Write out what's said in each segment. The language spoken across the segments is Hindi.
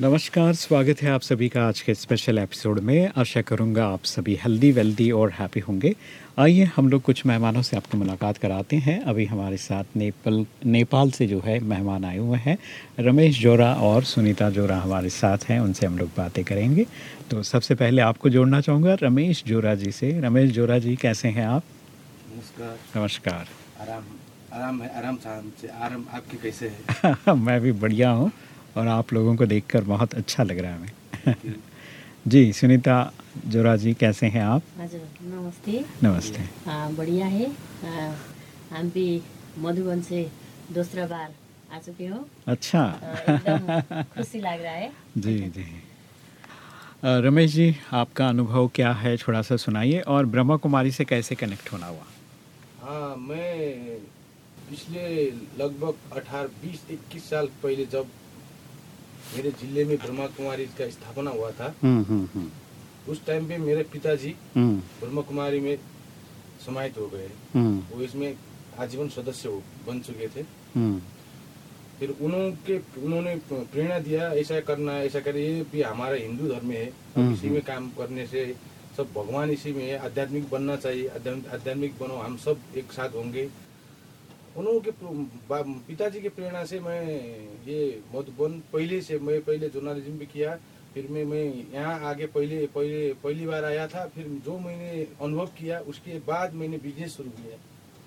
नमस्कार स्वागत है आप सभी का आज के स्पेशल एपिसोड में। आशा करूँगा आप सभी हेल्दी वेल्दी और हैप्पी होंगे। आइए हम लोग कुछ मेहमानों से आपको मुलाकात कराते हैं। अभी हमारे साथ नेपाल नेपाल से जो है मेहमान आए हुए हैं। रमेश जोरा और सुनीता जोरा हमारे साथ हैं उनसे हम लोग बातें करेंगे। तो सबसे पहले आपको जोड़ना चाहूँगा रमेश जोरा जी से। रमेश जोरा जी कैसे हैं आप? नमस्कार। नमस्कार। आराम आराम आराम से आराम आपके कैसे है? मैं भी बढ़िया हूँ। और आप लोगों को देखकर बहुत अच्छा लग रहा है हमें। जी सुनीता जोरा जी कैसे हैं आप? नमस्ते। नमस्ते। बढ़िया है। आ, हम भी मधुबन से दूसरा बार आ चुके हो। अच्छा। खुशी लग रहा है। जी जी। रमेश जी आपका अनुभव क्या है थोड़ा सा सुनाइए। और ब्रह्मा कुमारी से कैसे कनेक्ट होना हुआ? हाँ मैं पिछले लगभग अठारह बीस इक्कीस साल पहले जब मेरे ज़िले में ब्रह्मा कुमारी का स्थापना हुआ था। हम्म हम्म हम्म। उस टाइम पे मेरे पिताजी ब्रह्मा कुमारी में समाहित हो गए। वो इसमें आजीवन सदस्य बन चुके थे। फिर उन्होंने उन्होंने प्रेरणा दिया ऐसा करना ऐसा करिए ये भी हमारा हिंदू धर्म है। इसी में काम करने से सब भगवान इसी में है आध्यात्मिक बनना चाहिए आध्यात्मिक बनो हम सब एक साथ होंगे। उन्होंने पिताजी की प्रेरणा से मैं ये मधुबन पहले से मैं पहले जर्नलिज्म भी किया फिर मैं मैं यहाँ आगे पहले पहले पहली बार आया था फिर जो मैंने अनुभव किया उसके बाद मैंने बिज़नेस शुरू किया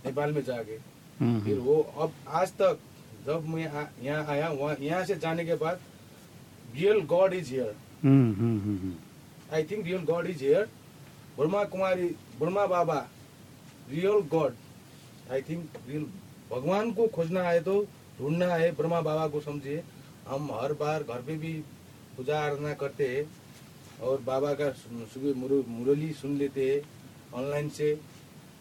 नेपाल में जाके। हम्म, फिर वो अब आज तक जब मैं यहाँ आया वहाँ यहाँ से जाने के बाद real god is here. I think real god is here Brahma Kumari Brahma Baba real god I think real भगवान को खोजना है तो ढूंढना है ब्रह्मा बाबा को समझिए। हम हर बार घर पे भी पूजा आराधना करते हैं और बाबा का सुबह मुरली सुन लेते हैं ऑनलाइन से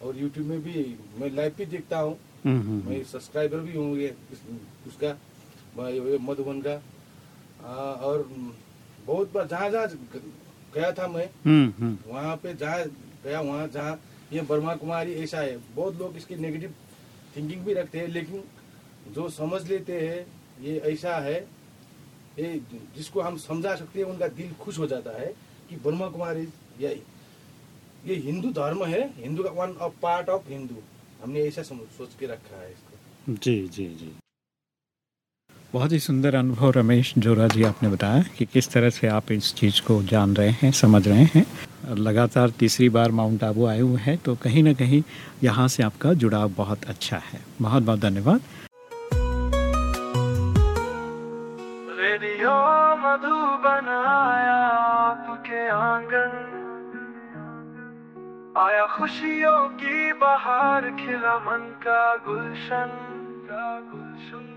और यूट्यूब में भी मैं लाइव भी देखता हूँ। हम्म, हम्म, मैं सब्सक्राइबर भी हूँ ये उसका मधुबन का। आ, और बहुत बार जहाँ जहाँ गया था मैं हम्म, हम्म, वहाँ पे जहाँ गया वहाँ जहाँ ये ब्रह्मा कुमारी ऐसा है बहुत लोग इसके नेगेटिव थिंकिंग भी रखते हैं, लेकिन जो समझ लेते हैं, ये ऐसा है, ये जिसको हम समझा सकते हैं, उनका दिल खुश हो जाता है कि ब्रह्मा कुमारी यही ये हिंदू धर्म है, हिंदू का one of part of Hindu. हमने ऐसा सोच के रखा है इसको। जी जी जी। बहुत ही सुंदर अनुभव रमेश जोरा जी आपने बताया कि किस तरह से आप इस चीज़ को जान रहे हैं, समझ रहे हैं। लगातार तीसरी बार माउंट आबू आए हुए हैं तो कहीं ना कहीं यहाँ से आपका जुड़ाव बहुत अच्छा है। बहुत बहुत धन्यवाद। रेडियो आँगन, आया खुशियों की बहार, खिला मन का गुलशन, का गुल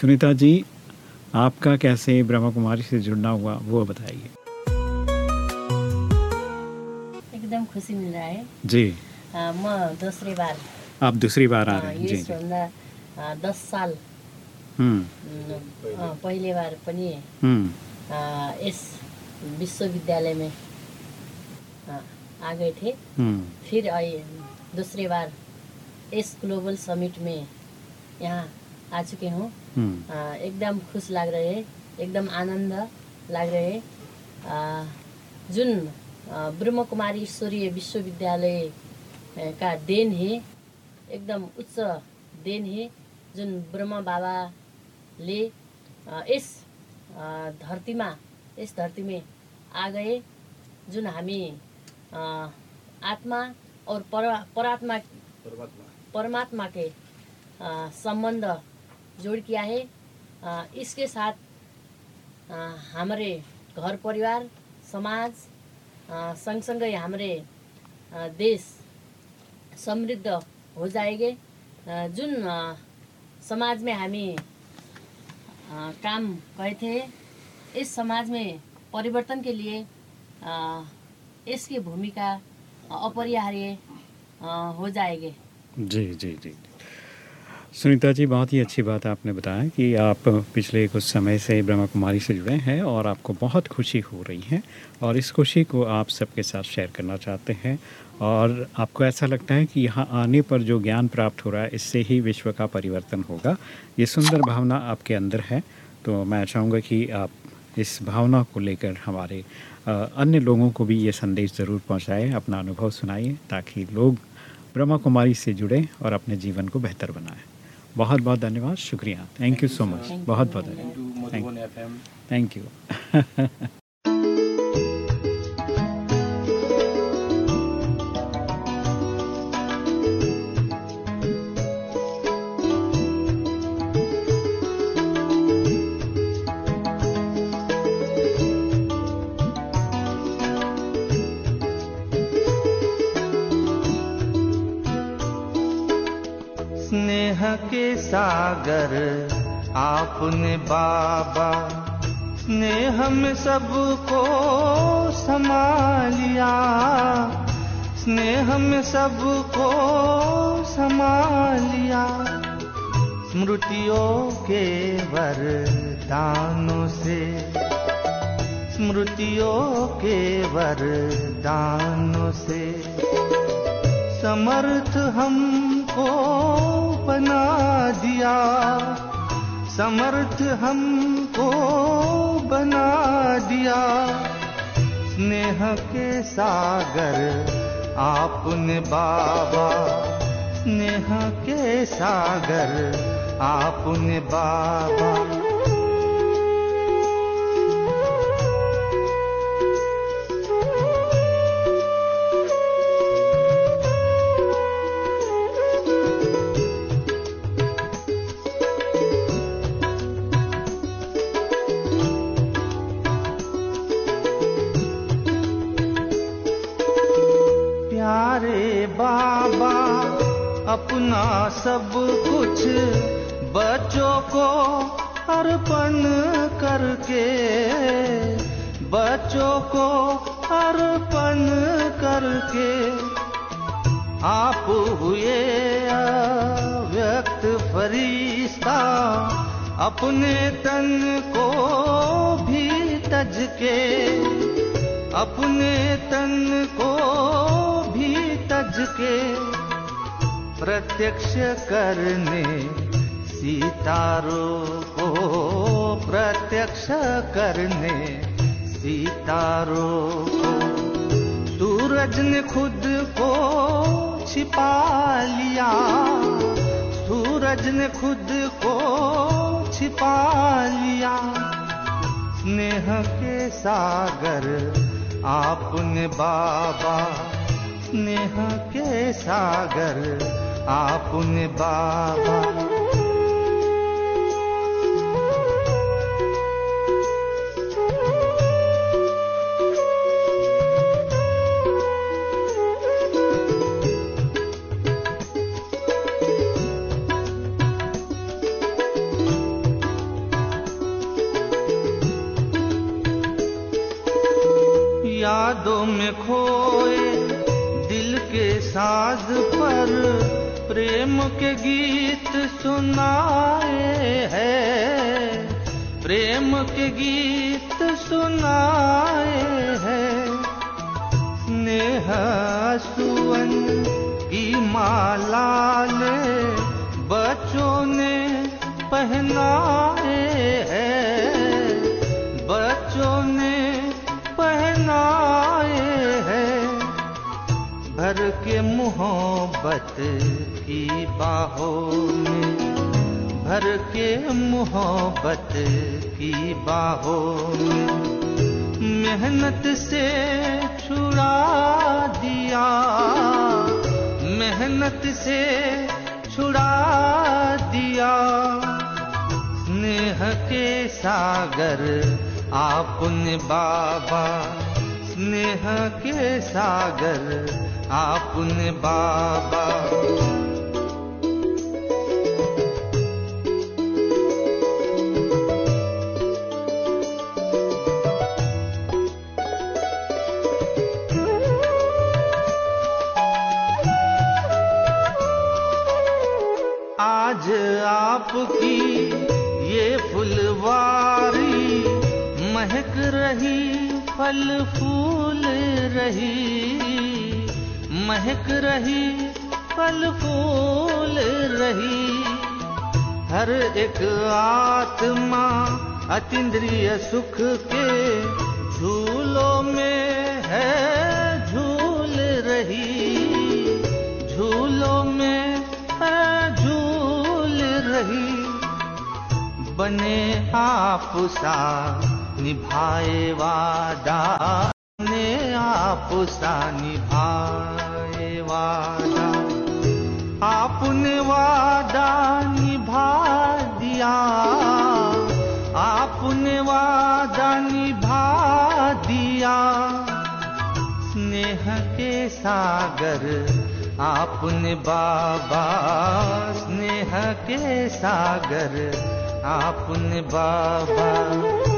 सुनीता जी आपका कैसे ब्रह्मा कुमारी से जुड़ना हुआ वो बताइए। एकदम खुशी मिल रहा है। जी। म दोस्रो बार। आप दूसरी बार आ आ, रहे हैं। जी दस साल। हम्म। उम्, आ, पहिले बार पनि हम्म। यस विश्वविद्यालय में आ, गए थे। हम्म। फिर दूसरी बार इस ग्लोबल समिट में यहाँ आ चुके हूँ। हम्म एकदम खुश लग रहे हैं एकदम आनन्द लागिरहे। अ, जुन ब्रह्मकुमारी ईश्वरीय विश्वविद्यालय का देन हे एकदम उच्च देन हे जुन ब्रह्म बाबाले यस धरतीमा यस धरतीमा आ गए जुन हामी आत्मा और पर परात्मा परमात्मा। परमात्मा के संबंध जोड़ किया है। इसके साथ हमारे घर परिवार, समाज सँगसँगै हाम्रे देश समृद्ध हो जाएगे। जुन समाज में हामी काम गए थे, इस समाज में परिवर्तन के लिए इसकी भूमिका अपरिहार्य हो जाएगी। जी जी जी। सुनीता जी, बहुत ही अच्छी बात आपने बताया कि आप पिछले कुछ समय से ब्रह्मा कुमारी से जुड़े हैं और आपको बहुत खुशी हो रही है और इस खुशी को आप सबके साथ शेयर करना चाहते हैं। और आपको ऐसा लगता है कि यहाँ आने पर जो ज्ञान प्राप्त हो रहा है, इससे ही विश्व का परिवर्तन होगा। ये सुंदर भावना आपके अंदर है। तो मैं चाहूँगा कि आप इस भावना को लेकर हमारे अन्य लोगों को भी ये संदेश ज़रूर पहुँचाएँ, अपना अनुभव सुनाइए ताकि लोग ब्रह्मा कुमारी से जुड़े और अपने जीवन को बेहतर बनाएँ। बहुत बहुत धन्यवाद शुक्रिया। थैंक यू सो मच बहुत बहुत थैंक यू धन्यवाद थैंक यू के सागर, आपने बाबा स्नेह में सबको समा लिया स्नेह में सबको समा लिया स्मृतियों के वरदानों से, स्मृतियों के वरदानों से समर्थ हमको बना दिया, समर्थ हमको बना दिया। स्नेह के सागर, आपने बाबा। स्नेह के सागर, आपने बाबा। प्यारे बाबा, अपना सब कुछ बच्चों को अर्पण करके, बच्चों को अर्पण करके आप हुए व्यक्त फरिश्ता, अपने तन को भी तज के, अपने तन को तज के प्रत्यक्ष करने सितारों को प्रत्यक्ष करने सितारों को सूरज ने खुद को छिपा लिया सूरज ने खुद को छिपा लिया। स्नेह के सागर, आपने बाबा स्नेह के सागर बाबा प्रेम के गीत सुनाए है। प्रेम के गीत सुनाए है। स्नेह सुवन की माला ने बच्चों ने पहनाए मोहब्बत की बाहों में, भर के मोहब्बत की बाहों में, मेहनत से छुड़ा दिया, मेहनत से छुड़ा दिया। स्नेह के सागर, आपने बाबा, स्नेह के सागर आपने बाबा। आज आपकी ये फुलवारी महक रही फल फूल रही। महक रही, फल फूल रही। हर एक आत्मा अतिद्रिय सुख के झूलों में है, झूल रही। झूलों में है, झूल रही। बने आप सा, निभाए वादा। ने आप सा निभाए वादा, आपने वादा निभा दिया। आपने वादा निभा दिया। स्नेह के सागर, आपने बाबा। स्नेह के सागर, आपने बाबा।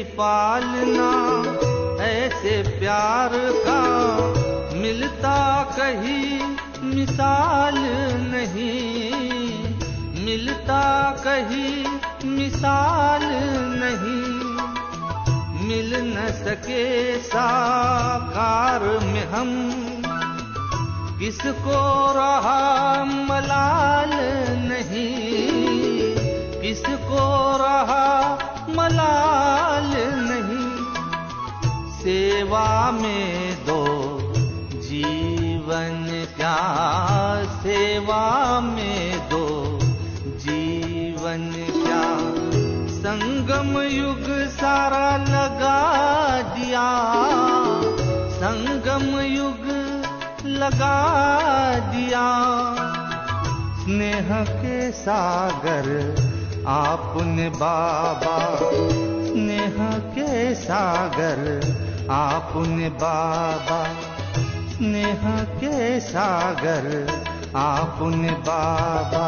ऐसी पालना ऐसे प्यार का मिलता कहीं मिसाल नहीं। मिलता कहीं मिसाल नहीं। मिल न सके साकार में हम। किसको रहा मलाल नहीं। सेवा में दो, जीवन क्या सेवा में दो, जीवन क्या संगम युग सारा लगा दिया। संगम युग लगा दिया। स्नेह के सागर, आपने बाबा। स्नेह के सागर बाबा स्नेह के सागर आपने बाबा